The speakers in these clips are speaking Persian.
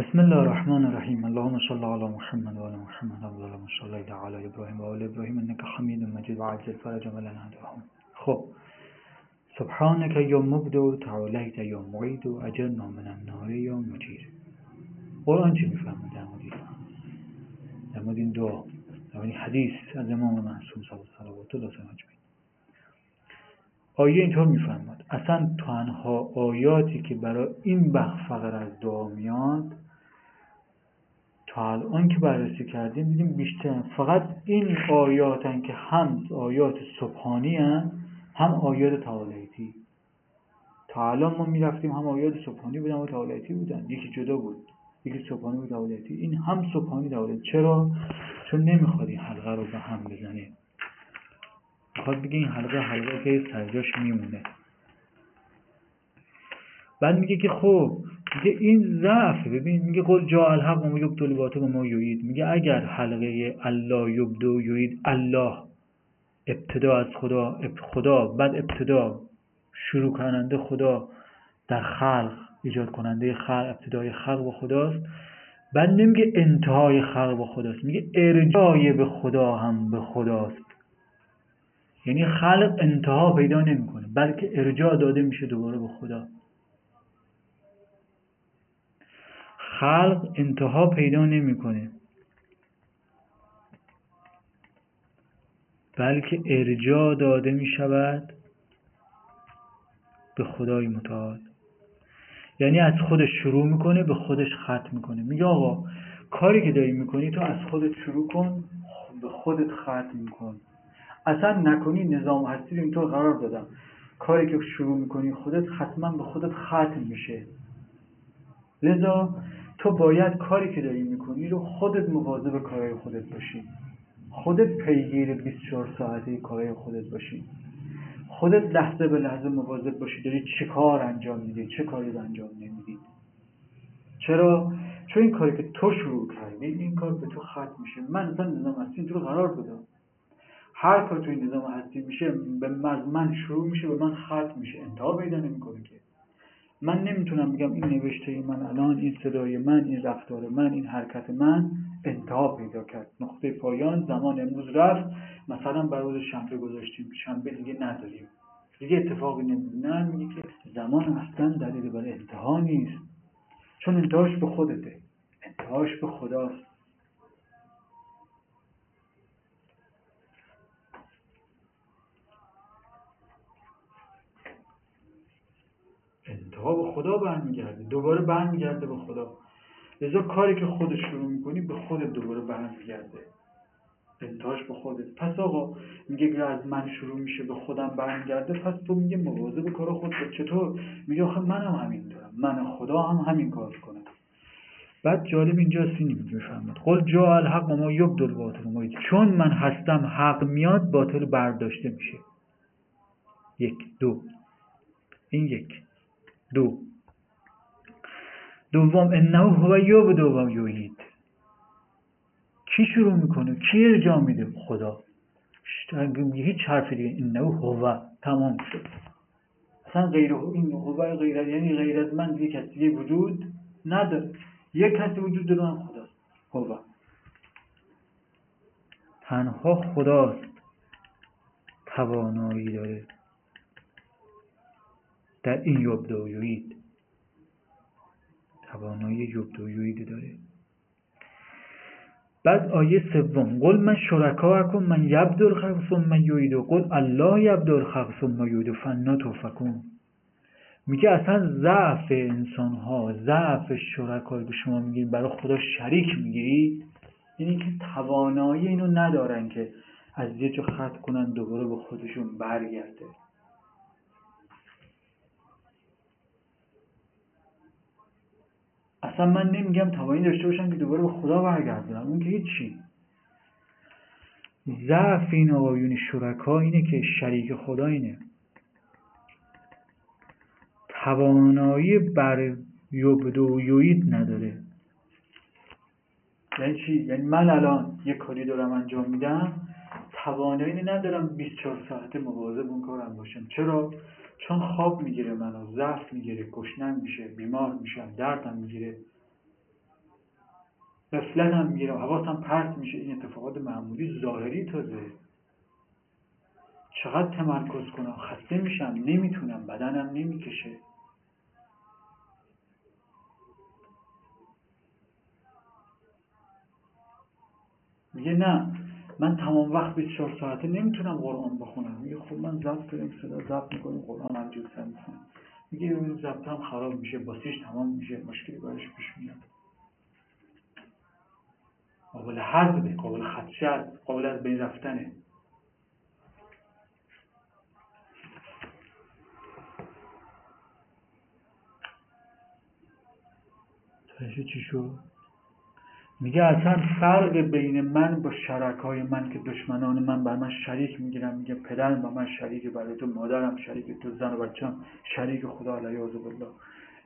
بسم الله الرحمن الرحیم. اللهم صل علی محمد و علی محمد. اللهم صل علی ابراهیم و آل ابراهیم. انک حمید مجید. و عجل فرج لنا دعاهم. خب. سبحانك یا مبدو تعالیت یا معید و اجرنا من النار یا مجیر. قرآن چی می‌فهمه در مورد در مورد این دعا. در مورد حدیث از امام معصوم صلوات الله علیه آیه اینطور میفرماد اصلا تنها آیاتی که برای این بخش فقط از دعا میاد تا الان که بررسی کردیم دیدیم بیشتر فقط این آیاتن که هم آیات سبحانی هن هم آیات تعالیتی تا الان ما می‌رفتیم هم آیات سبحانی بودن و تعالیتی بودن. یکی جدا بود. یکی سبحانی و تعالیتی این هم سبحانی تعالیتی چرا؟ چون نمی‌خواد این حلقه رو به هم بزنه. می‌خواد بگه این حلقه حلقه که سرجاش میمونه. بعد میگه که خب میگه این ضعف ببین میگه قول جا الحق و یبدو باطل ما یوید میگه اگر حلقه الله یبدو یوید الله ابتدا از خدا خدا بعد ابتدا شروع کننده خدا در خلق ایجاد کننده خلق ابتدای خلق و خداست. بعد نمیگه انتهای خلق به خداست میگه ارجای به خدا هم به خداست. یعنی خلق انتها پیدا نمی‌کنه بلکه ارجاع داده میشه دوباره به خدا. خلق انتها پیدا نمی‌کنه. بلکه ارجاع داده می شود به خدای متعال. یعنی از خودش شروع می‌کنه به خودش ختم می‌کنه. میگه آقا کاری که داری می‌کنی تو از خودت شروع کن به خودت ختم کن. اصلا نکنی نظام هستی رو اینطور قرار دادم. کاری که شروع می‌کنی خودت حتما به خودت ختم میشه. لذا تو باید کاری که داری می‌کنی رو خودت مواظب کارهای خودت باشی. خودت پیگیر 24 ساعته کارهای خودت باشی. خودت لحظه به لحظه مواظب باشی داری چه کار انجام میدی چه کاری انجام نمیدی. چرا؟ چون این کاری که تو شروع کردی این کار به تو ختم میشه. من اصلا نظام هستی رو قرار دادم. هر کار توی نظام هستی میشه به من شروع میشه به من ختم میشه. انتها پیدا نمی‌کنه که. من نمی‌تونم بگم این نوشته من الان این صدای من این رفتار من این حرکت من انتها پیدا کرد. نقطه پایان زمان امروز رفت. مثلا بر روز شنبه گذاشتیم. شنبه دیگه نداریم. دیگه اتفاقی نمیده نه میگه که زمان اصلا دلیل برای انتها نیست. چون انتهاش به خودته. انتهاش به خداست. انتها به خدا برمیگرده دوباره برمیگرده به خدا. لذا کاری که خودش شروع می‌کنی به خودت دوباره برمیگرده. انتهاش به خودت. پس آقا میگه که از من شروع میشه به خودم برمیگرده پس تو میگه به کار خود چطور؟ میگه آخه منم همین دارم. من خدا هم همین کار کنم بعد جالب اینجا سینی می‌فهمد قل جا الحق ما یبدل باطل ما چون من هستم حق میاد باطل برداشته میشه. یک دو. این یک. دو. دوم انه هو یبدو و یوید کی شروع می‌کنه؟ کی ارجاع میده؟ خدا. هیچ حرف دیگه. انه هو. تمام شد. اصلا غیر این هو غیر یعنی غیر از من دیگه کسی وجود نداره. یک کسی وجود داره هم خداست. هو. تنها خداست. توانایی داره. در این یبدویوید توانایی یبدویوید داره. بعد آیه سوم. قل من شرکا کن من یبدو الخلق ثم یعیدو. قل الله یبدو الخلق ثم یعیدو. فنا توفکون میگه اصلا ضعف انسان ها ضعف شرکایی که شما میگید برای خدا شریک می‌گیرید اینی که توانایی اینو ندارن که از یه جا خط کنن دوباره به خودشون برگرده. اصلا من نمیگم توانی داشته باشم که دوباره به خدا برگردونم. اون که هیچی. ضعف این آقایون شرکا اینه که شریک خدا اینه. توانایی بر یبدو یوید نداره. یعنی چی؟ یعنی من الان یک کاری دارم انجام میدم توانایی ندارم 24 ساعته مواظب اون کارم باشم. چرا؟ چون خواب می‌گیره منو ضعف می‌گیره گشنم میشه بیمار میشم دردم می‌گیره. قفلت هم می‌گیرم حواسم پرت میشه. این اتفاقات معمولی ظاهری تازه. چقدر تمرکز کنم؟ خسته میشم نمی‌تونم بدنم نمی‌کشه. میگه نه من تمام وقت 24 ساعته نمی‌تونم قرآن بخونم. میگه خب من ضبط داریم صدا ضبط می‌کنیم قرآن هم سر می‌خونم. میگه این ضبط هم خراب میشه باسیش تمام میشه مشکلی برش پیش میاد. قابل حذفه قابل خدشه قابل از بین رفتنه. چی شد؟ میگه اصلا فرق بین من با شرکای من که دشمنان من بر من شریک می‌گیرن میگه پدرم با من شریک برای تو مادرم شریک تو زن و بچم شریک خدا علیه بالله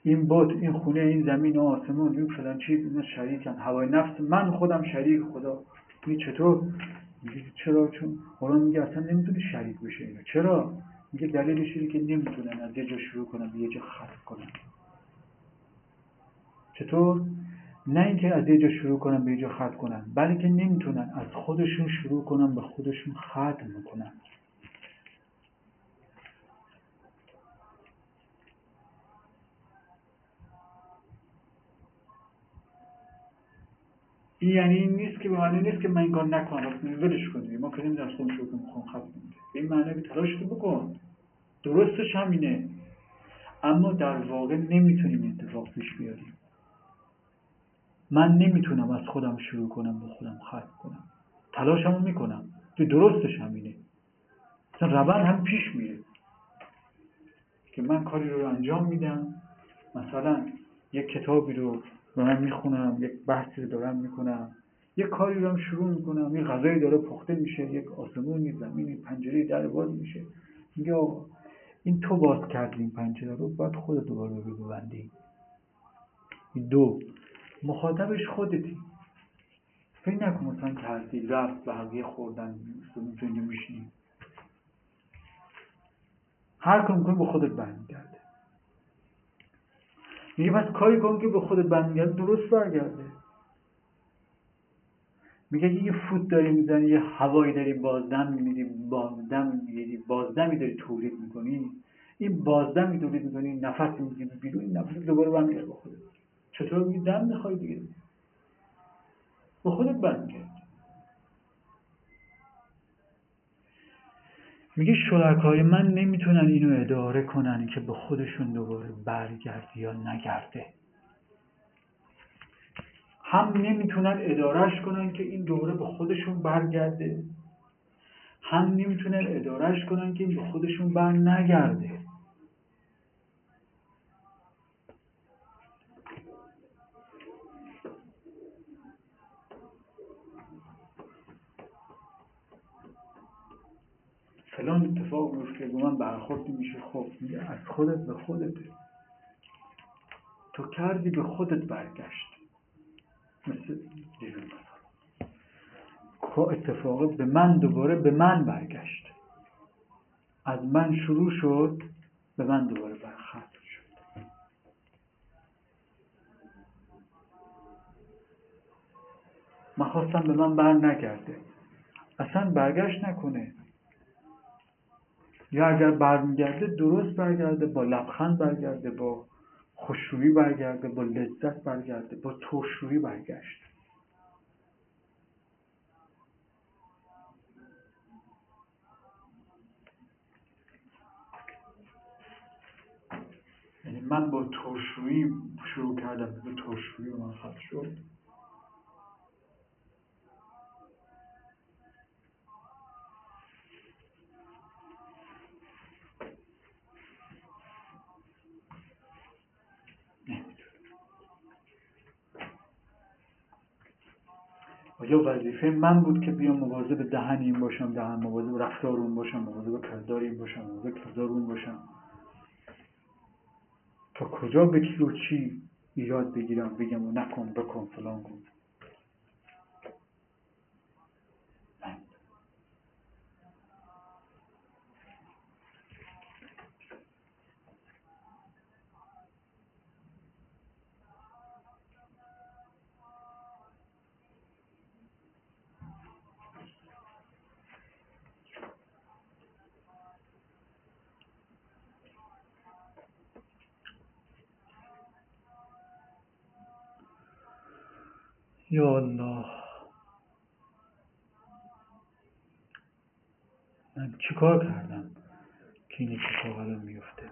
این بوت این خونه این زمین و آسمون این فلان چیز اینا شریکن. هوای نفس من خودم شریک خدا. میگه چطور؟ میگه چرا؟ چون قرآن میگه اصلا نمی‌تونه شریک بشه اینا چرا؟ میگه دلیلش اینه که نمی‌تونن از یه جا شروع کنن به یه جا ختم کنن چطور؟ نه اینکه از یه جا شروع کنن به یه جا ختم کنن بلکه نمی‌تونن از خودشون شروع کنن به خودشون ختم می‌کنن این یعنی این نیست که به نیست که من این کار نکنم. ولش کنیم ما که نمی‌دونم از خودم شروع کنم خودم به این معنی که تلاش تو بکن. درستش همینه اما در واقع نمی‌تونیم اتفاق پیش بیاریم. من نمی‌تونم از خودم شروع کنم به خودم ختم کنم. تلاشمو می‌کنم. که درستش همینه. مثلا روند هم پیش میره. که من کاری رو انجام میدم. مثلا یک کتابی رو دارم می‌خونم یک بحثی رو دارم می‌کنم. یک کاری رو هم شروع می‌کنم. یک غذایی داره پخته میشه یک آسمونی زمینی پنجره در باز میشه. میگه این تو باز کردی این پنجره رو باید خودت دوباره رو ببندی. دو. مخاطبش خودتی. فکر نکن مثلا کردی رفت بقیه خوردن تو اینجا هر کار می‌کنی به خودت برمیگرده. میگه پس کاری کن که به خودت برمیگرده درست برگرده. میگه یه فوت داری می‌زنی یه هوایی داری بازدم میدی بازدم میدی بازدمی داری تولید می‌کنی این بازدمی تولید می‌کنی نفس میدی بیرون نفس دوباره برمیگرده به خودت. چطور میگه دم می‌خوای دیگه؟ به خودت برمیگرد میگه شرکای من نمی‌تونن اینو اداره کنن که به خودشون دوباره برگرده یا نگرده. هم نمی‌تونن ادارهش کنن که این دوباره به خودشون برگرده. هم نمی‌تونن ادارهش کنن که این به خودشون بر نگرده فلان اتفاق میفته به من برخورد میشه. خب میگه از خودت به خودته تو کردی به خودت برگشت. مثل دیروز اتفاق به من دوباره به من برگشت. از من شروع شد به من دوباره برخط شد. من خواستم به من بر نگرده اصلا برگشت نکنه. یا اگر برمیگرده درست برگرده با لبخند برگرده با خوشرویی برگرده با لذت برگرده با ترشرویی برگشت. یعنی من با ترشرویی شروع کردم به ترشرویی من خواهد شد. آیا وظیفه من بود که بیام مواظب دهن این باشم دهن مواظب رفتار اون باشم مواظب کردار این باشم مواظب کردار اون باشم. تا کجا به کی و چی ایراد بگیرم بگم و نکن بکن فلان کن. یا الله. من چیکار کردم که این اتفاق الان میفته؟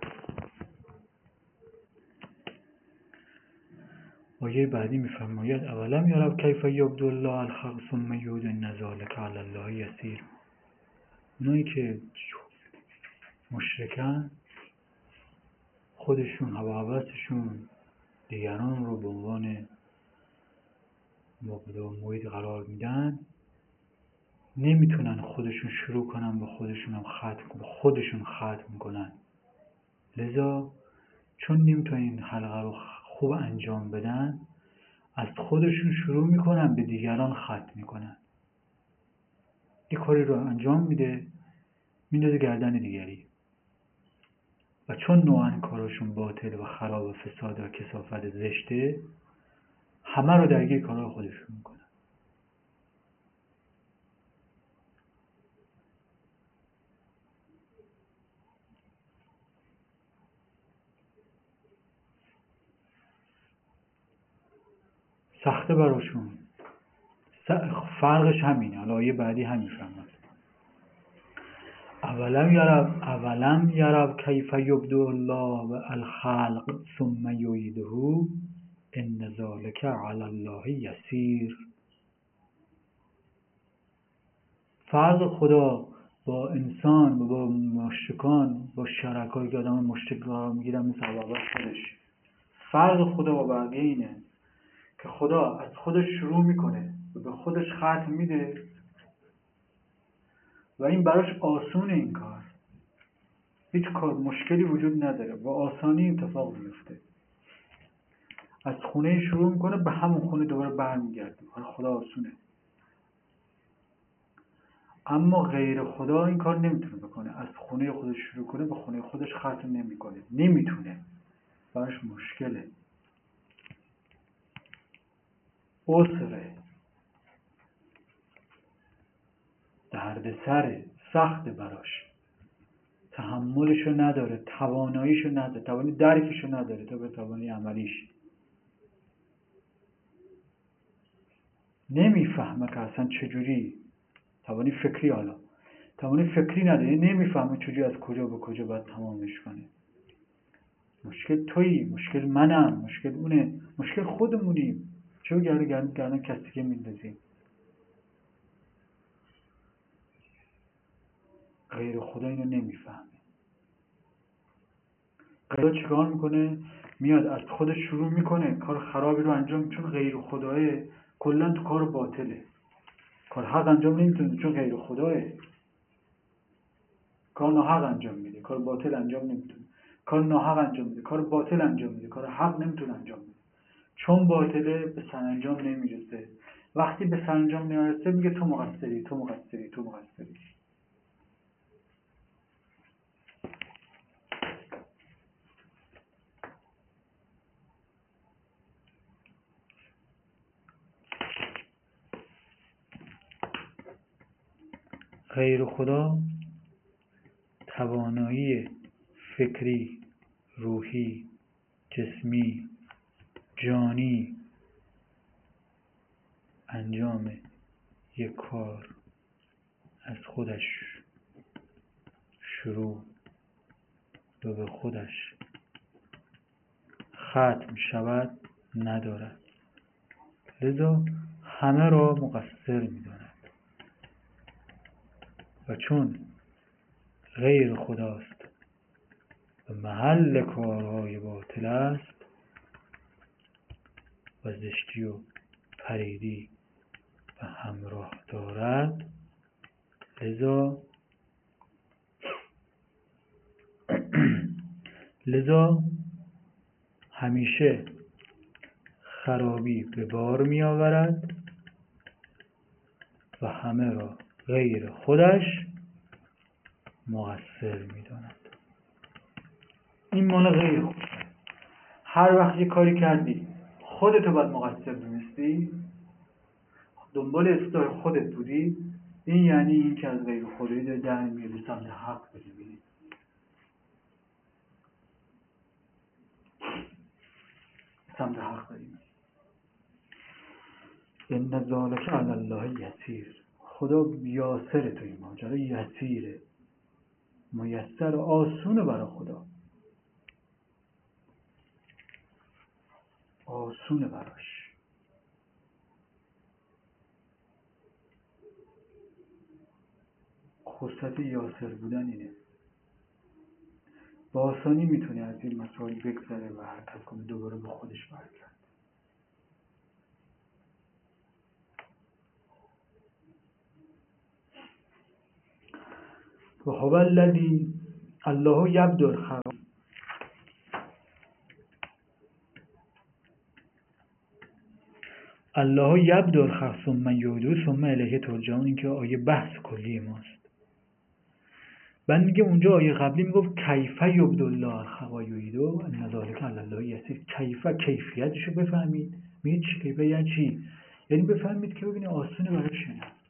آیه بعدی میفرماید اولم یرب کیف یبدو الله الخلق ثم یعود ان ذلک علی الله یسیر. اونایی که مشرکن خودشون هوسشون دیگران رو به عنوان مبدا و محیط قرار میدن نمی‌تونن خودشون شروع کنن به خودشون هم ختم به خودشون ختم کنن. لذا چون نمی‌تونن این حلقه رو خوب انجام بدن از خودشون شروع می‌کنن به دیگران ختم می‌کنن. یه کاری رو انجام میده میندازه گردن دیگری. و چون نوعا کاراشون باطل و خراب و فساد و کسافت زشته همه رو درگیر کارهای خودشون می‌کنن. سخته براشون. فرقش همینه. حالا آیه بعدی همین فرمد اولم یرب اولم یرب کیف یبدو الله و الخلق ثم یعیده. ان ذلک علی الله یسیر فرق خدا با انسان با مشرکان با شرکایی که آدم مشرک قرار می‌گیرن مثل خودش. فرق خدا با بقیه اینه که خدا از خودش شروع می‌کنه و به خودش ختم میده و این براش آسونه این کار. هیچ کار مشکلی وجود نداره. و آسانی اتفاق میفته از خونه شروع می‌کنه به همون خونه دوباره برمیگرده. خدا آسونه. اما غیر خدا این کار نمی‌تونه بکنه. از خونه خودش شروع کنه به خونه خودش ختم نمی‌کنه. نمی‌تونه. براش مشکله. عسره دردسره سخت براش. تحملشو نداره. تواناییشو نداره. توانی درکشو نداره تا به توانی عملیش. نمی‌فهمه که اصلا چجوری. توانی فکری حالا. توانی فکری نداره یعنی نمی‌فهمه چجوری از کجا به کجا باید تمامش کنه. مشکل تویی. مشکل منم. مشکل اونه. مشکل خودمونیم. چرا گرده گردن کسی که میندازیم؟ غیر خدا اینو نمی‌فهمه. غیر چیکار می‌کنه؟ میاد از خودش شروع می‌کنه. کار خرابی رو انجام چون غیر خداه کلا تو کار باطله. کار حق انجام نمی‌تونه چون غیر خداه کار ناحق انجام میده کار باطل انجام نمی‌تونه. کار ناحق انجام میده کار باطل انجام میده کار حق نمی‌تونه انجام میده چون باطله به سرانجام نمی‌رسه. وقتی به سرانجام نمی‌رسه میگه تو مقصری تو مقصری تو مقصری. غیر خدا توانایی فکری روحی جسمی جانی انجام یک کار از خودش شروع و به خودش ختم شود ندارد. لذا همه را مقصر می‌داند. و چون غیر خداست و محل کارهای باطل است و زشتی و پریدی و همراه دارد لذا لذا همیشه خرابی به بار می آورد و همه را غیر خودش مقصر می داند این مال غیر خود هر وقت یه کاری کردی خودتو باید مقصر دونستی. دنبال اصلاح خودت بودی. این یعنی این که از غیر خدایی داری در میری سمت حق بری سمت حق داری ان ذالک علی الله یسیر. خدا یاسر تو این ماجرا یسیره. میسر آسونه برای خدا. آسونه براش. خصوصت یاسر بودن اینه. با آسانی می‌تونه از این مسائل بگذره و حرکت کنه دوباره به خودش برگرد و هو الذی الله یبدو الخلق الله یبدو الخلق ثم یعیده ثم الیه ترجعون. این که آیه بحث کلی ماست. بعد میگه اونجا آیه قبلی می‌گفت کیف یبدو الله الخلق و ان ذلک علی الله یسیر کیف کیفیتشو بفهمید. میگه چی؟ کیفه یعنی چی؟ یعنی بفهمید که ببینید آسونه براش نه.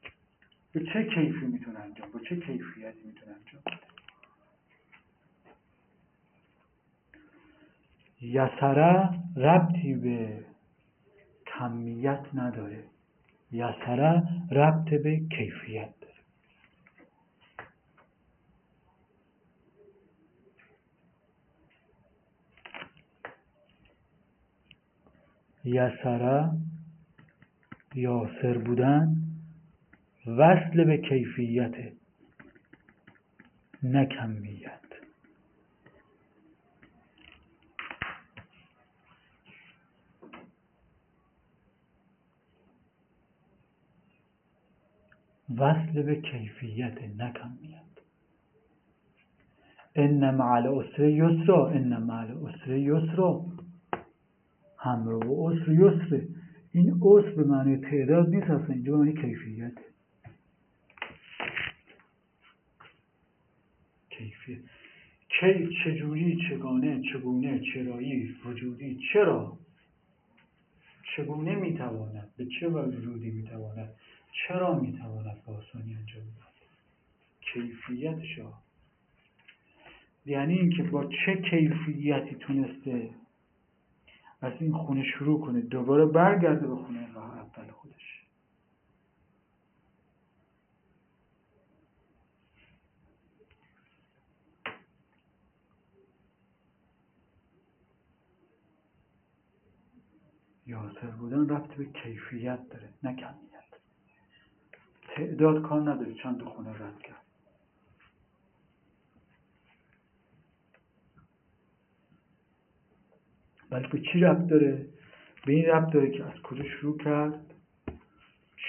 به چه کیفی می‌تونه انجام با چه کیفیتی می‌تونه انجام یسره ربطی به کمیت نداره. یسره ربط به کیفیت داره. یسره یاسر بودن وصل به کیفیت نه کمیت. وصل به کیفیت نه کمیت. ان مع العسر یسرا ان مع العسر یسرا. همراه و عسر یسره این عسر به معنی تعداد نیست اصلا اینجا به معنی کیفیت. کیفیت. کی چجوری چگانه چگونه چرایی وجودی چرا؟ چگونه می‌تواند به چه وجودی می‌تواند چرا می‌تواند با آسانی انجام دهد؟ کیفیتش یعنی اینکه با چه کیفیتی تونسته از این خونه شروع کنه دوباره برگرده به خونه راه اول خودش. یاسر بودن رفت به کیفیت داره نه کمیت. تعداد کار نداره چند خونه رد کرد. بلکه چی ربط داره؟ به این ربط داره که از کجا شروع کرد؟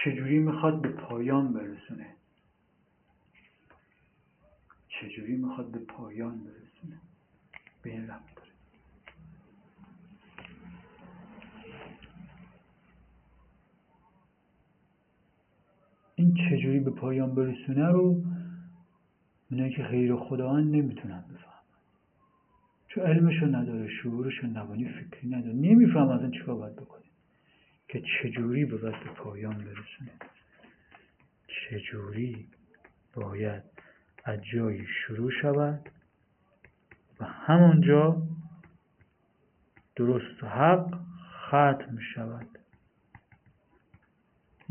چجوری می‌خواد به پایان برسونه؟ چجوری می‌خواد به پایان برسونه؟ به این ربط. چجوری به پایان برسونه رو اونایی که غیر خداوند نمی‌تونن بفهم چون علمشو نداره شعورشو نبانی فکری نداره. نمیفهم از این چیکار باید بکنه. که چجوری باید به پایان برسونه. چجوری باید از جایی شروع شود و همونجا درست حق ختم شود.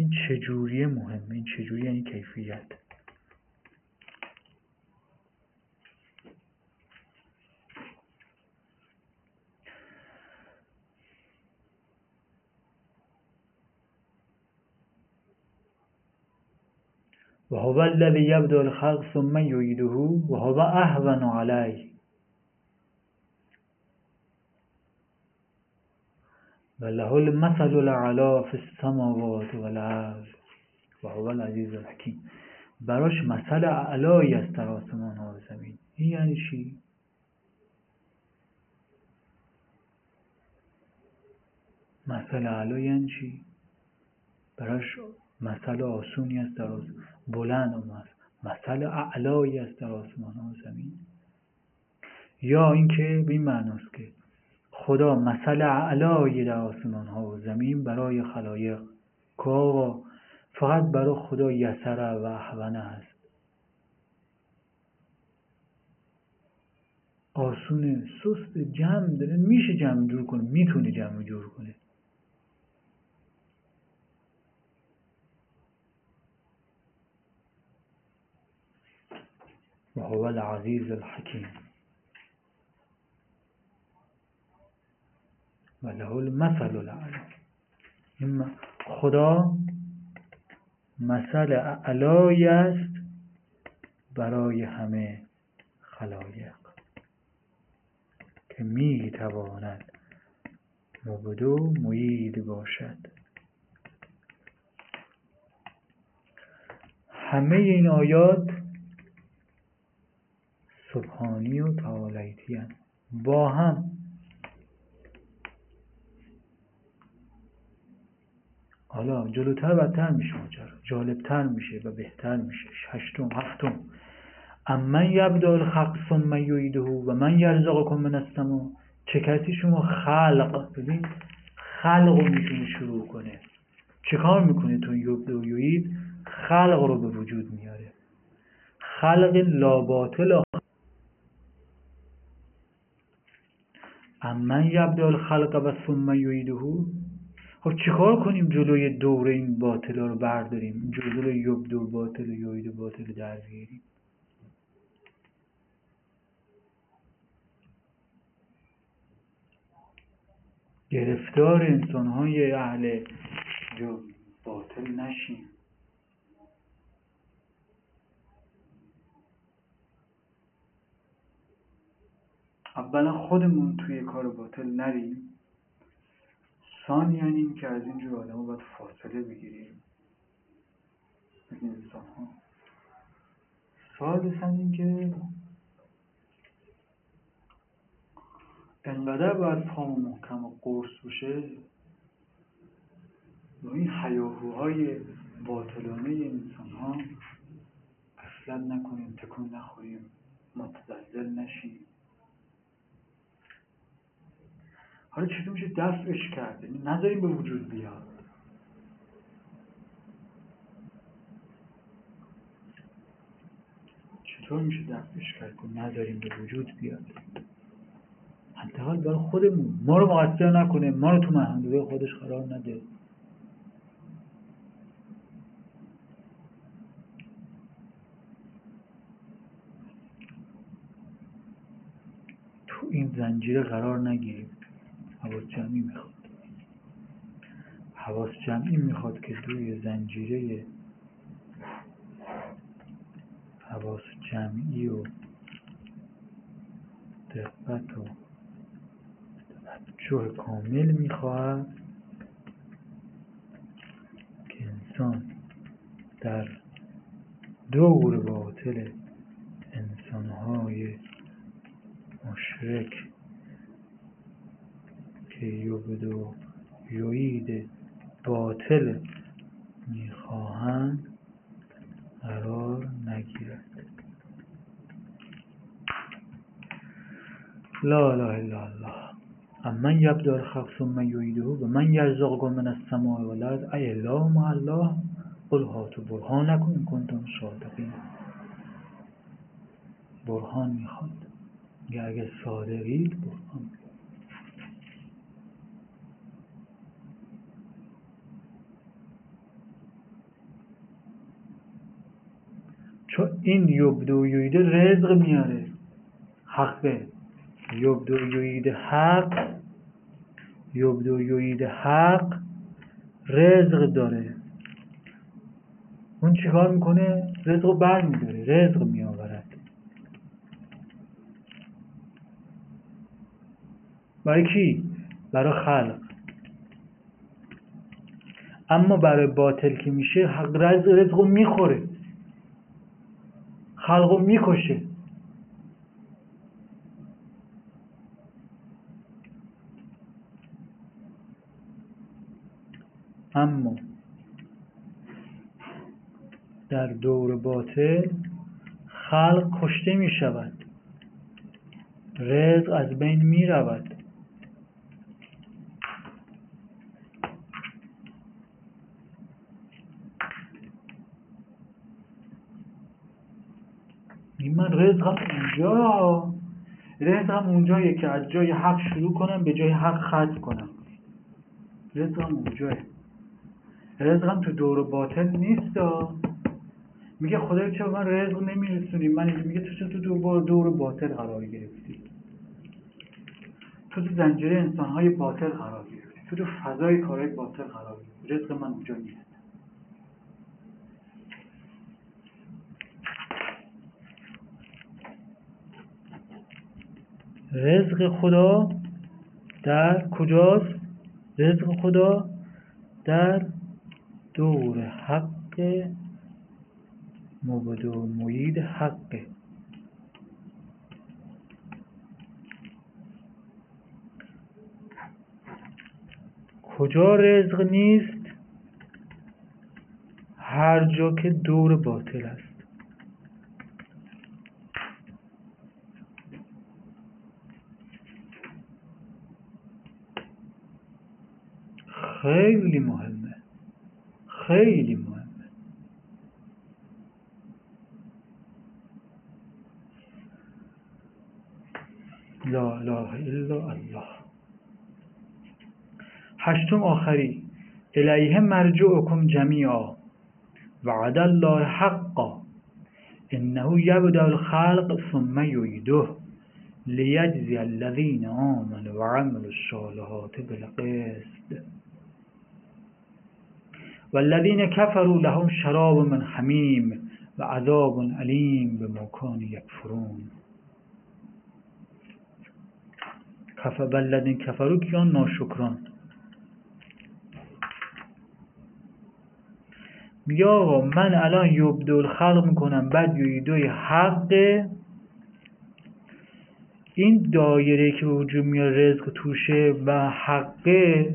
این چجوریه مهمه این چجوری یعنی کیفیت؟ و هو الذی یبدو الخلق ثم یعیده و هو اهون علیه و له المثل الاعلی فی السماوات والارض و هو العزیز الحکیم. براش مثل اعلایی است در آسمان ها و زمین. این یعنی چی؟ مثل اعلا یعنی چی؟ براش مثل آسونی است در آسمان بلند و مثل. اعلایی است در آسمان ها و زمین. یا اینکه به این معناست که خدا مثل اعلایی در آسمان ها و زمین برای خلایق که فقط برای خدا یسره و احوانه است. آسونه سست جمع داره میشه جمع جور کنه می‌تونه جمع جور کنه. و هو العزیز الحكيم و له المثل الاعلی خدا مثل اعلایی است برای همه خلایق که می تواند مبدو موید باشد. همه این آیات سبحانی و تعالیتی با هم حالا جلوتر بدتر میشه ماجرا جالبتر میشه و بهتر میشه. هشتم هفتم. امن یبدا الخلق ثم یعیده و من یرزقکم من السما چه کسی شما خلق. ببین خلق رو می‌تونه شروع کنه. چه کار می‌کنه تو یبدا و یعید؟ خلق رو به وجود میاره. خلق لاباطل. امن یبدا الخلق و ثم یعیده. خب چیکار کنیم جلوی دور این باطل رو برداریم؟ جلوی یبدو باطل و یعید باطل در بیاریم. گرفتار انسان های اهل باطل نشیم. اولا خودمون توی کار باطل نریم. ثانیا این که از اینجور آدم ها باید فاصله بگیریم. از این انسان ها. ثالثا این که انقدر باید پامو محکم و قرص بشه؟ و این حیاهوهای باطلانه انسان ها اصلا نکنیم تکون نخوریم متزلزل نشیم. حالا چطور میشه دفعش کرد؟ یعنی نذاریم به وجود بیاد. چطور میشه دفعش کرد که نذاریم به وجود بیاد؟ حداقل برای خودمون. ما رو مقصر نکنه. ما رو تو محدوده خودش قرار نده. تو این زنجیره قرار نگیریم. حواس جمعی می‌خواد. حواس جمعی می‌خواد که توی زنجیره حواس جمعی و دقت و توجه کامل می‌خواهد که انسان در دور باطل انسانهای مشرک که یبدو یوید باطل می‌خواهند قرار نگیرد. لا اله الا الله. امن یبدا الخلق ثم یعیده و من یرزقکم من السماء والارض. ای اله مع الله قل هاتوا برهانکم ان کنتم صادقین. برهان می‌خواد. اگر صادقید برهان چون این یبدو یویده رزق میاره. حقه. یبدو یوید حق. یبدو یوید حق رزق داره. اون چیکار می‌کنه؟ رزق رو بر میداره رزق میآورد. برای کی؟ برای خلق. اما برای باطل که میشه حق رزق رزق رو می‌خوره. خلق می‌کشه اما در دور باطل خلق کشته می شود رزق از بین می رود من رزقم اونجا. رزقم اونجایه که از جای حق شروع کنم به جای حق ختم کنم. رزقم اونجاه رزقم تو دور باطل نیست. میگه خدای چرا من رزق نمیرسونی؟ من میگه تو تو دور دور باطل قرار گرفتی؟ تو تو زنجیره انسانهای باطل قرار گرفتی. تو تو فضای کارهای باطل قرار گرفتی. رزق من اونجا نیست. رزق خدا در کجاست؟ رزق خدا در دور حق مبد و محید حقه کجا رزق نیست؟ هر جا که دور باطل است. خیلی مهمه. خیلی مهمه. لا اله الا الله. هشتم آخری. الیه مرجعکم جمیعا. وعد الله حقا. انه یبدأ الخلق ثم یعیده. لیجزی الذین آمنوا وعملوا الصالحات بالقسط. والذین كفروا لهم شراب من حمیم و عذاب علیم به مکان یکفرون. کف بلدین کفرو کیان؟ ناشکران. میگه آقا من الان یبدل خلق می‌کنم بعد یویدوی حق. این دایره که وجود میاد رزق توشه و حقه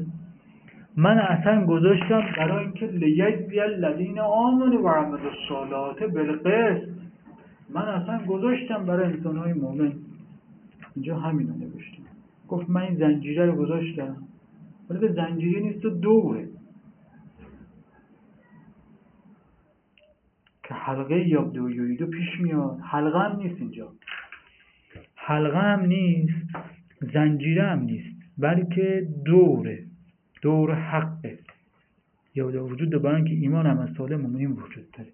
من اصلا گذاشتم برای اینکه لیجزی الذین آمنوا و عملوا الصالحات بالقسط. من اصلا گذاشتم برای انسانهای مؤمن اینجا همینو نوشتم. گفت من این زنجیره رو گذاشتم. ولی به زنجیره نیست و دوره. که حلقه یا دو یویدو پیش میاد. حلقه هم نیست اینجا. حلقه هم نیست زنجیره هم نیست بلکه دوره. دور حقه یا در وجود داره که ایمان هم از سالم مؤمنین وجود داره.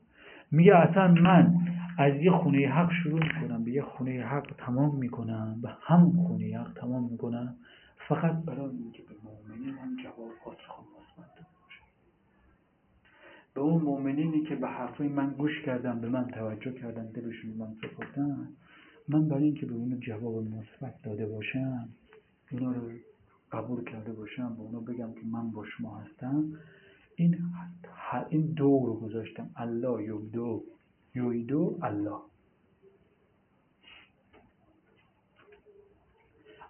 میگه اصلا من از یه خونه حق شروع می‌کنم به یه خونه حق تمام می‌کنم به همون خونه حق تمام می‌کنم. فقط برای اینکه به مؤمنین هم جواب خود مثبت به اون مؤمنینی که به حرفای من گوش کردن به من توجه کردن دلشون من سپردن من برای اینکه به اون جواب مثبت داده باشم اونا رو قبول کرده باشم به اونا بگم که من با شما هستم این این دو رو گذاشتم. الله یبدو یویدو الله.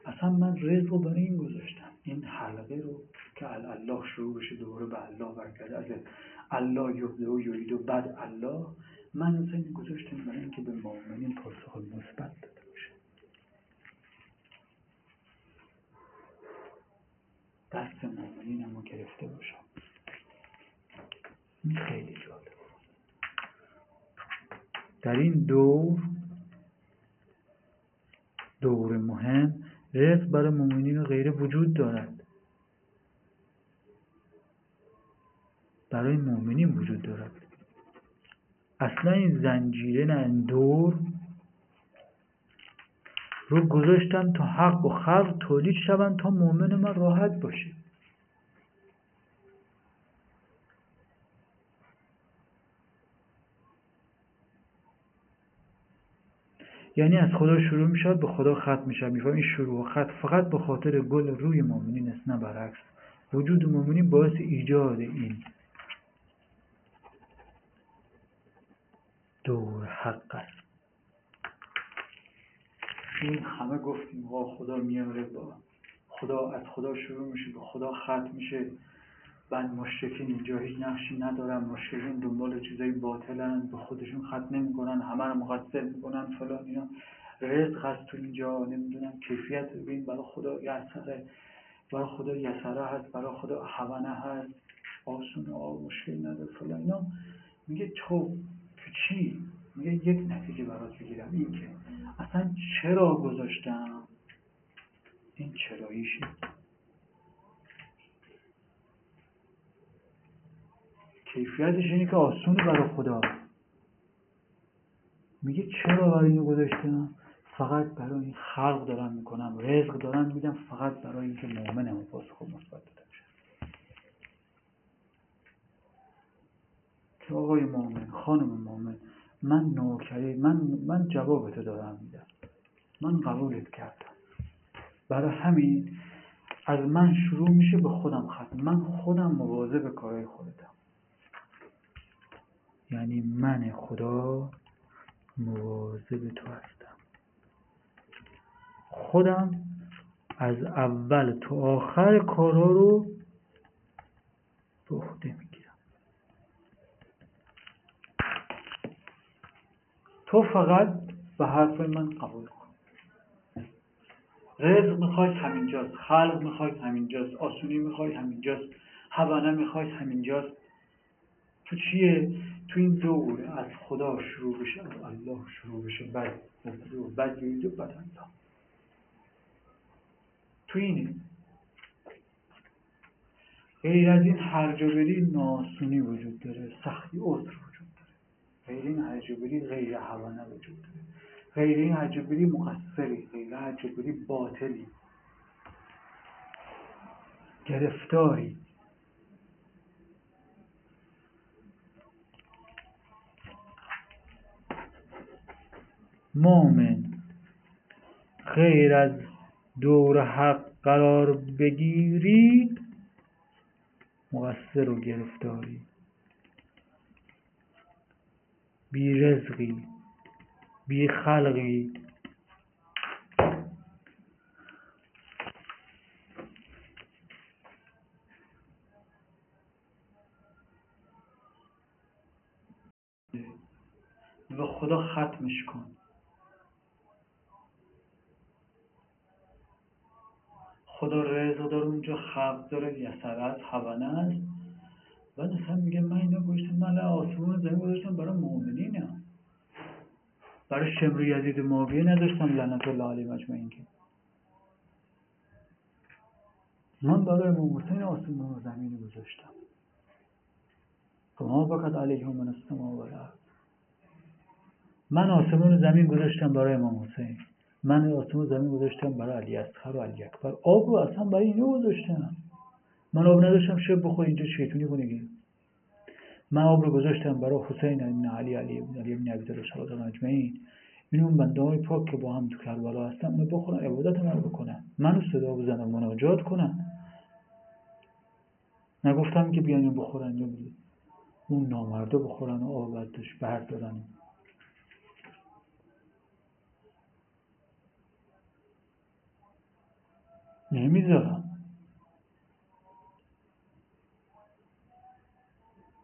اصلا من رزق رو برای این گذاشتم. این حلقه رو که الله شروع بشه دوره به الله برگرده. از الله یبدو یویدو بعد الله. من اصلا این گذاشتم برای اینکه به مؤمنین پاسخ مثبت داده باشه دست مؤمنین رو گرفته باشم. این خیلی جالب. در این دور دور مهم رزق برای مؤمنین و غیره وجود دارد. برای مؤمنین وجود دارد. اصلا این زنجیره نه این دور رو گذاشتم تا حق و خلق تولید شوند تا مؤمن من راحت باشه. یعنی از خدا شروع می‌شد به خدا ختم می‌شد میفهم این شروع و ختم. فقط به خاطر گل روی مؤمنین است نه برعکس. وجود مؤمنین باعث ایجاد این دور حق است. این همه گفتیم خدا میاره با خدا از خدا شروع میشه به خدا ختم میشه. بعد مشرکین اینجا هیچ نقشی ندارن مشرکین دنبال چیزای باطلن به خودشون خط نمی‌کنن همه رو مقصر می‌کنن فلان اینا. رزق هست تو اینجا نمی‌دونم کیفیت ببین برای خدا یسره برای خدا یسره هست برای خدا حوانه هست. آسونه آ مشکل نداره فلان اینا. میگه تو تو چی؟ میگه یک نتیجه برات بگیرم. این که اصلا چرا گذاشتم؟ این چراییشه. کیفیتش اینه که آسونه برای خدا. میگه چرا برای اینو گذاشتم؟ فقط برای این خلق دارم می‌کنم رزق دارم میدم فقط برای اینکه مؤمنم و پاسخ مثبت داده که آقای مؤمن خانم مؤمن من نوکری من من جوابتو دارم میدم من قبولت کردم. برای همین از من شروع میشه به خودم ختم. من خودم مواظب کارهای خودتم. یعنی من خدا مواظب تو هستم. خودم از اول تا آخر کارا رو به تو فقط به حرف من قبول کن. رزق می‌خواید همینجاست خلق می‌خواید همینجاست آسونی می‌خواید همینجاست هوانه می‌خواید همینجاست. تو چیه؟ تو این دور از خدا شروع بشه از الله شروع بشه بعد بعد و بعد الله تو. اینه. غیر از این هرجابری ناسونی وجود داره سختی عذر. غیر این غیر حوانه وجود داره. غیر این هرجابری مقصری غیر هرجابری باطلی. گرفتاری. مؤمن غیر از دور حق قرار بگیری مقصر و گرفتاری. بی رزقی بی خلقی. به خدا ختمش کن. خدا رزق داره اونجا خلق داره یسر از است بعد اصلا میگه من اینا گوشتم من آسمون زمین گذاشتم برای مؤمنینم برای شمر یزید معاویه نداشتم لعنت الله علیه مجمعین که. من برای امام حسین آسمون و زمین گذاشتم. فما بکت علیهم من السماء و من آسمون و زمین گذاشتم برای امام حسین. من آسمون زمین گذاشتم برای علی اصغر و علی اکبر. آب رو اصلا برای اینو گذاشتم. من آب نداشتم شب بخور اینجا شیطونی کنه من آب رو گذاشتم برای حسین ابن علی علی ابن علی ابن ابی طالب صلوات الله این اون بنده های پاک که با هم تو کربلا هستن اونو بخورن عبادت من بکنن. منو صدا بزنم مناجات کنن. نگفتم که بیان بخورن یا اون نامرده بخورن و آب ازش بردارن. نمی‌ذارم.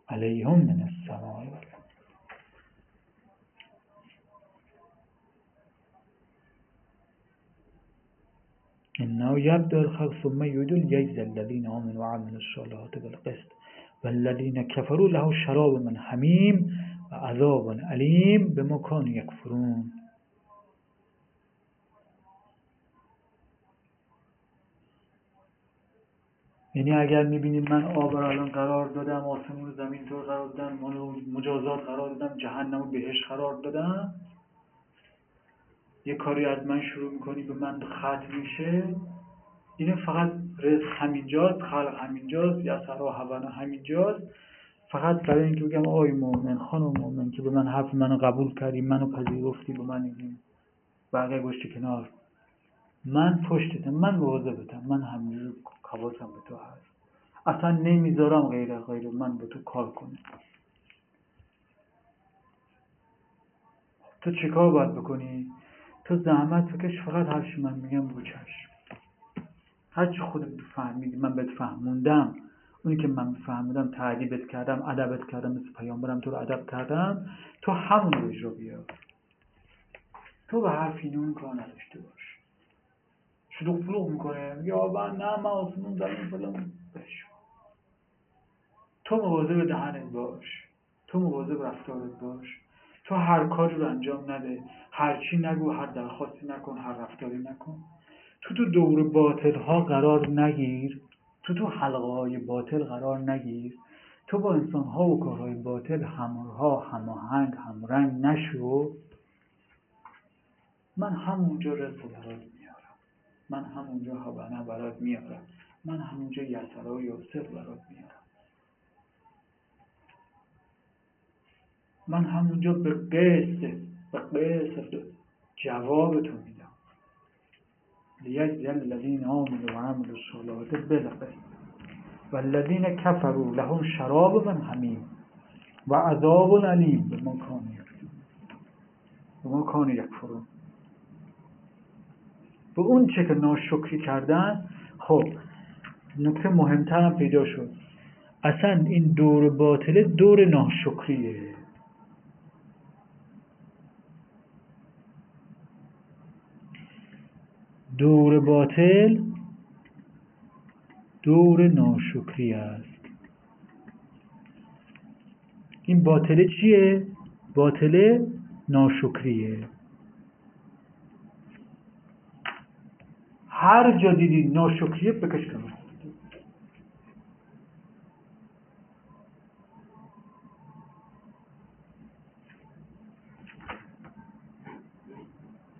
علیهم من السماء إنه يبدأ الخلق ثم يدل يجزى الذين آمنوا وعملوا الصالحات بالقسط والذين كفروا له شراب من حميم وعذاب أليم بما كانوا يكفرون یعنی اگر می‌بینید من آب الان قرار دادم آسمون زمین طور قرار دادم مجازات قرار دادم جهنم و بهش قرار دادم یه کاری از من شروع می‌کنی به من ختم میشه اینه فقط رزق همینجاست خلق همینجاست یا سرا هوانا همینجاست. فقط برای اینکه بگم آی مؤمن خانم مؤمن که به من حرف منو قبول کردی منو پذیرفتی به من این بقیه گشتی کنار. من پشتتم من مواظبتم من همینجور حواسم به تو هست. اصلا نمی‌ذارم غیر غیر من به تو کار کنه تو چیکار باید بکنی؟ تو زحمت بکش فقط هرچی من میگم بگو چشم. هرچی خودت فهمیدی من بهت فهموندم. اونی که من فهمیدم تعلیبت کردم ادبت کردم مثل پیامبرم تو رو ادب کردم تو همون رو اجرا بیار. تو به حرف اینون کار نداشته باش. شلوغ پلوغ می‌کنه. میگه آبا نه من آسمون زمین فلان. تو مواظب دهنت باش. تو مواظب رفتارت باش. تو هر کاری رو انجام نده. هر چی نگو هر درخواستی نکن هر رفتاری نکن. تو تو دور باطل ها قرار نگیر. تو تو حلقه های باطل قرار نگیر. تو با انسان ها و کارهای باطل همراه هماهنگ همرنگ نشو. من همونجا رزق برات من همونجا هبنه برات میارم. من همونجا یسرا و یاسر برات میارم. من همونجا به قصد به جواب تو میدم. لیجزی الذین آمنوا و عملوا الصالحات بالقسط والذین کفروا لهم شراب من حمیم و عذاب علیم. به ما کانی به ما کانی یکفرون به اون چه که ناشکری کردن خب نکته مهمتر هم پیدا شد. اصلا این دور باطله دور ناشکریه. دور باطل دور ناشکری است. این باطله چیه؟ باطله ناشکریه. هر جا دیدی ناشکریه بکش کنه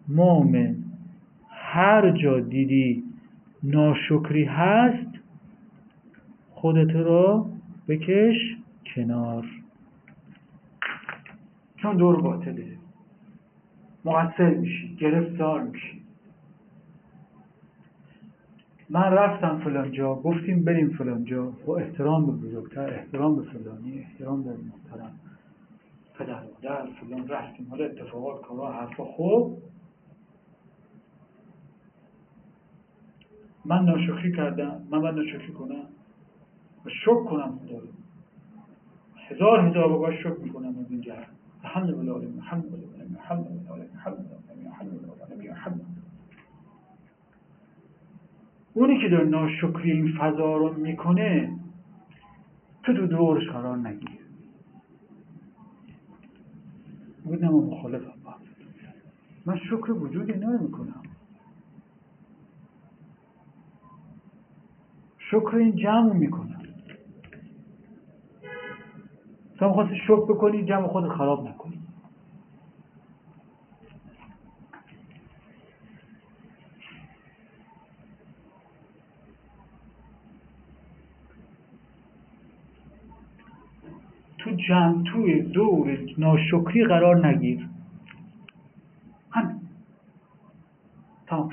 مؤمن هر جا دیدی ناشکری هست خودت را بکش کنار. چون دور باطله. مقصر میشی گرفتار میشی. من رفتم فلان جا گفتیم بریم فلان جا. با احترام به بزرگتر احترام به فلانی احترام به محترم. پدر مادر فلان رفتیم. حالا اتفاقات کارا حرفا. خوب من ناشکری کردم. من باید ناشکری کنم و شک کنم خدا رو. هزار هزار بار شک می‌کنم از این جهت الحمد لله الحمد لله اونی که داره ناشکری این فضا رو می‌کنه تو تو دورش قرار نگیر بودم و مخالفم با من شکر وجود اینا رو می‌کنم شکر این جمع می‌کنم. تو خواستی شکر بکنی جمع خود خراب نکنی تو جمع توی دور ناشکری قرار نگیر. همین. تمام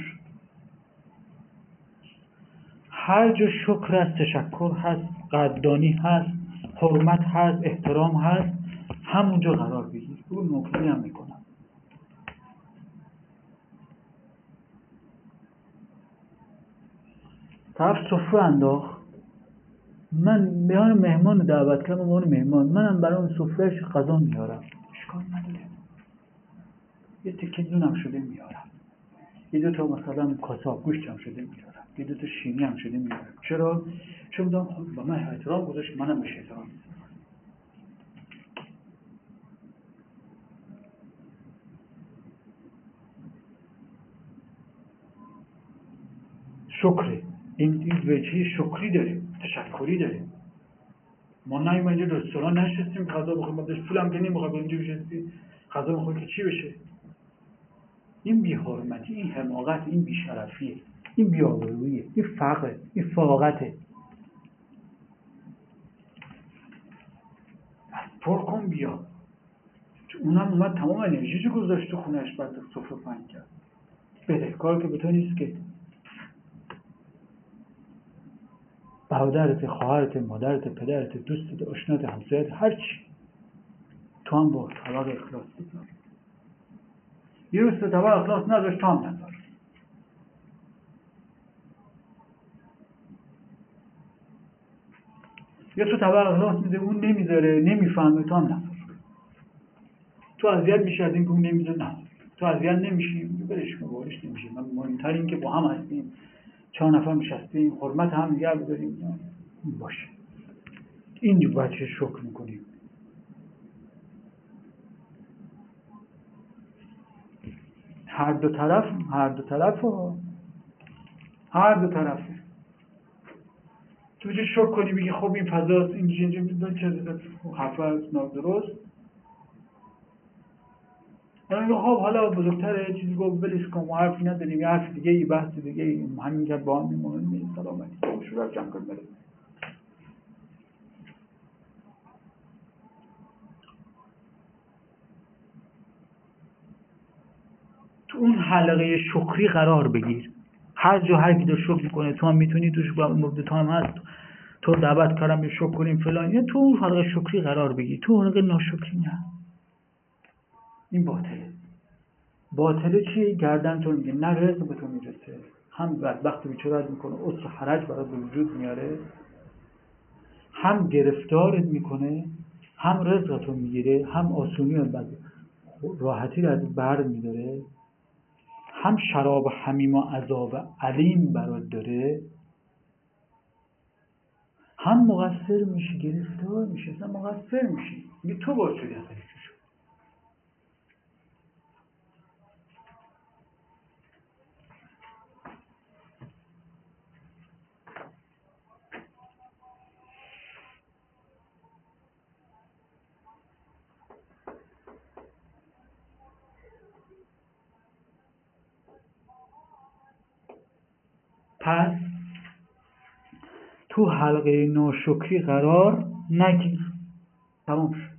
هر جا شکر هست تشکر هست قدردانی هست حرمت هست احترام هست همونجا قرار بگیر. اون نکته هم می‌کنم. طرف انداخت. من میان مهمان دعوت کردم عنوان مهمان. منم برای اون سفرهش غذا میارم. اشکال نداره. یه تکه نونم شده میارم. یه دو تا مثلا کاساب گوشتم شده میارم. یه دو تا شیمی هم شده میارم. چرا؟ چون بودم خب با من احترام گذاشت منم بهش احترام شکره. این این وجهی شکری داریم تشکری داریم. ما ناییم اینجا رستوران نشستیم غذا بخوریم بعدش پولم که نمی‌خواد اینجا بشستی غذا بخوری که چی بشه؟ این بیحرمتی این حماقت این بیشرفیه این بیابرویه این فقر این فاقته. پر کن بیا. اونم اومد تمام انرژی گذاشت تو خونش بعد سفره پنگ کرد. بدهکار که به تو نیست که برادرت خواهرت مادرت پدرت دوستت آشنات همسایت هر چی. تو هم با طبق اخلاص بذار. یه روز تو طبق اخلاص نداشت تو هم نذار. یا تو طبق اخلاص میده اون نمی‌ذاره نمی‌فهمه تو هم نذار. تو اذیت میشه از اینکه اون نمی‌ذاره نه تو اذیت نمیشی برش کن بارش نمیشه. من مهمتر این که با هم هستیم. چهار نفر نشستیم حرمت هم دیگر بداریم باشه. این بچه شکر می‌کنیم. هر دو طرف هر دو طرف هر دو طرفه تو چه شکر کنی بگی خب این فضاست این چه حرف از نادرست. خب حالا بزرگتر چیزی گفت ولش کن ما حرفی نداریم یه حرف دیگه یه بحث دیگه همین که با هم میمونه سلامتی. شروع جمع کن بره تو اون حلقه شکری قرار بگیر. هر جا هر کی شکر می‌کنه تو هم می‌تونی توش مورد تو هم هست. تو دعوت کردم شکر کنیم فلان. تو اون حلقه شکری قرار بگیر. تو حلقه ناشکری نه. این باطله. باطله چیه گردن تو میگه نه رزق به تو می‌رسه. هم بدبخت بیچارت می‌کنه اصر حرج برات به وجود میاره. هم گرفتارت می‌کنه هم رزقتو می‌گیره هم آسونی و راحتی رو از بر میداره. هم شراب حمیم و عذاب علیم برات داره. هم مقصر میشی گرفتار میشی اصلا مقصر میشی. میگه تو باید شدی اصلا پس تو حلقه ناشکری قرار نگیر. تمام شد.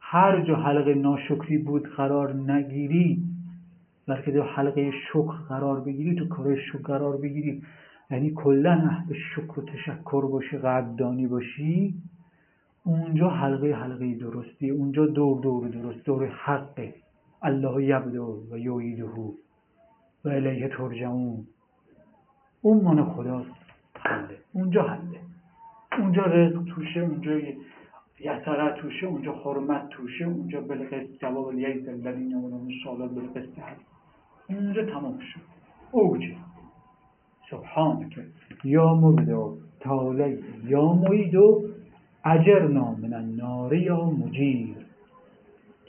هر جا حلقه ناشکری بود قرار نگیری بلکه تو حلقه شکر قرار بگیری تو کار شکر قرار بگیری. یعنی کلا اهل شکر و تشکر باشی قدردانی باشی اونجا حلقه حلقه درستی اونجا دور دور درست دور حقه الله یبدو و یعیده و الیه ترجعون. اون من خداست حله. اونجا حله. اونجا رزق توشه اونجا یسره توشه اونجا حرمت توشه اونجا بلقست جواب یک الذین آمنوا الصالحات بلقست هست اونجا تمام شد. اوجه سبحانك. یا مبدع تالی یا معید و اجرنا من النار یا مجیر.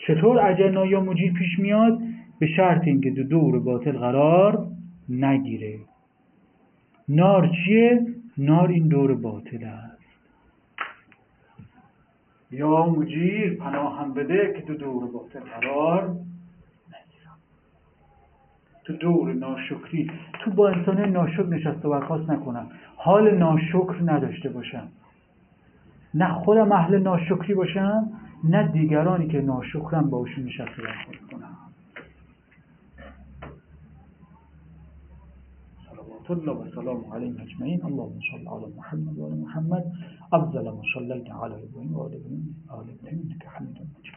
چطور اجرنا یا مجیر پیش میاد؟ به شرط اینکه دو دور باطل قرار نگیره. نار چیه؟ نار این دور باطل است. یا مجیر پناه هم بده که تو دور باطل قرار تو دور ناشکری. تو با انسان ناشکر نشسته برخواست نکنم. حال ناشکر نداشته باشم. نه خودم اهل ناشکری باشم نه دیگرانی که ناشکرم باشون نشسته برخواست کنم. الله وسلام عليهم أجمعين. اللهم صل على محمد وعلى محمد. أفضل ما صليت على إبراهيم وعلى إبراهيم إنك حميد مجيد.